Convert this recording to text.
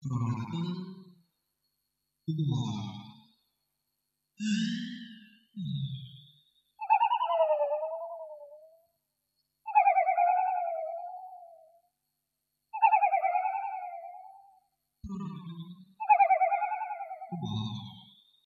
perbuatan Tuhan. Tuhan.